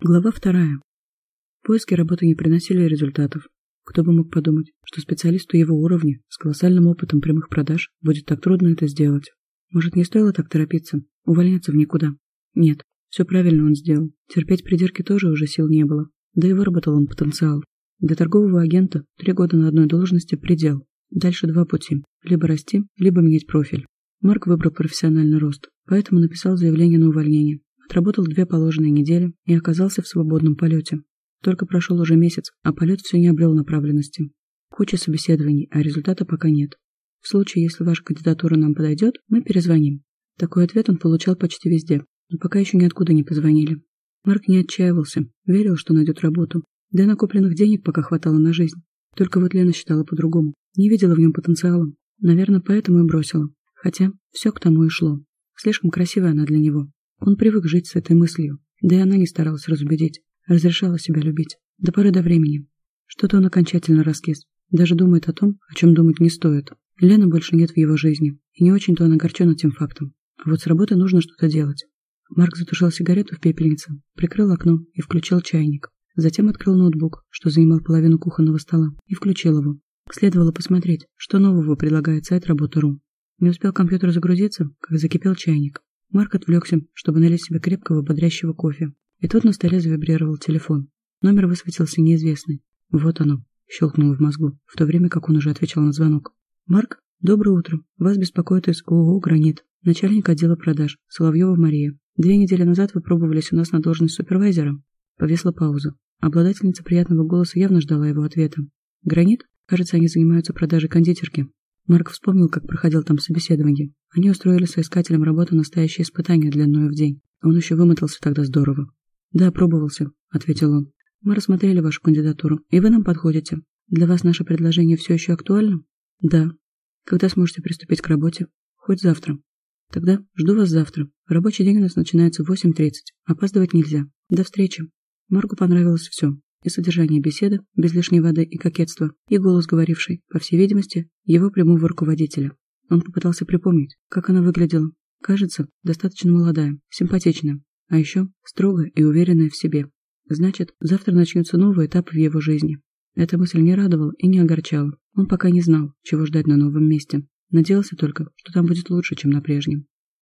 Глава вторая. Поиски работы не приносили результатов. Кто бы мог подумать, что специалисту его уровня с колоссальным опытом прямых продаж будет так трудно это сделать. Может, не стоило так торопиться, увольняться в никуда? Нет, все правильно он сделал. Терпеть придирки тоже уже сил не было. Да и выработал он потенциал. Для торгового агента три года на одной должности – предел. Дальше два пути – либо расти, либо менять профиль. Марк выбрал профессиональный рост, поэтому написал заявление на увольнение. Отработал две положенные недели и оказался в свободном полете. Только прошел уже месяц, а полет все не обрел направленности. Куча собеседований, а результата пока нет. В случае, если ваша кандидатура нам подойдет, мы перезвоним. Такой ответ он получал почти везде, но пока еще ниоткуда не позвонили. Марк не отчаивался, верил, что найдет работу. Да и накопленных денег пока хватало на жизнь. Только вот Лена считала по-другому. Не видела в нем потенциала. Наверное, поэтому и бросила. Хотя все к тому и шло. Слишком красивая она для него. Он привык жить с этой мыслью, да и она не старалась разубедить, разрешала себя любить, до поры до времени. Что-то он окончательно раскис, даже думает о том, о чем думать не стоит. Лены больше нет в его жизни, и не очень-то он огорчен этим фактом. А вот с работы нужно что-то делать. Марк затушил сигарету в пепельнице, прикрыл окно и включил чайник. Затем открыл ноутбук, что занимал половину кухонного стола, и включил его. Следовало посмотреть, что нового предлагает сайт Работа.ру. Не успел компьютер загрузиться, как закипел чайник. Марк отвлекся, чтобы налить себе крепкого, бодрящего кофе. И тут на столе завибрировал телефон. Номер высветился неизвестный. Вот оно, щелкнуло в мозгу, в то время как он уже отвечал на звонок. «Марк, доброе утро. Вас беспокоит из ООО «Гранит». Начальник отдела продаж, Соловьева Мария. Две недели назад вы пробовались у нас на должность супервайзера». Повесла пауза. Обладательница приятного голоса явно ждала его ответа. «Гранит? Кажется, они занимаются продажей кондитерки. Марк вспомнил, как проходил там собеседование. Они устроили соискателям работу настоящее испытание длиною в день. Он еще вымотался тогда здорово. «Да, пробовался», — ответил он. «Мы рассмотрели вашу кандидатуру, и вы нам подходите. Для вас наше предложение все еще актуально?» «Да». «Когда сможете приступить к работе?» «Хоть завтра». «Тогда жду вас завтра. Рабочий день у нас начинается в 8.30. Опаздывать нельзя. До встречи». Марку понравилось все и содержание беседы, без лишней воды и кокетства, и голос говоривший, по всей видимости, его прямого руководителя. Он попытался припомнить, как она выглядела. Кажется, достаточно молодая, симпатичная, а еще строгая и уверенная в себе. Значит, завтра начнется новый этап в его жизни. Эта мысль не радовала и не огорчала. Он пока не знал, чего ждать на новом месте. Надеялся только, что там будет лучше, чем на прежнем.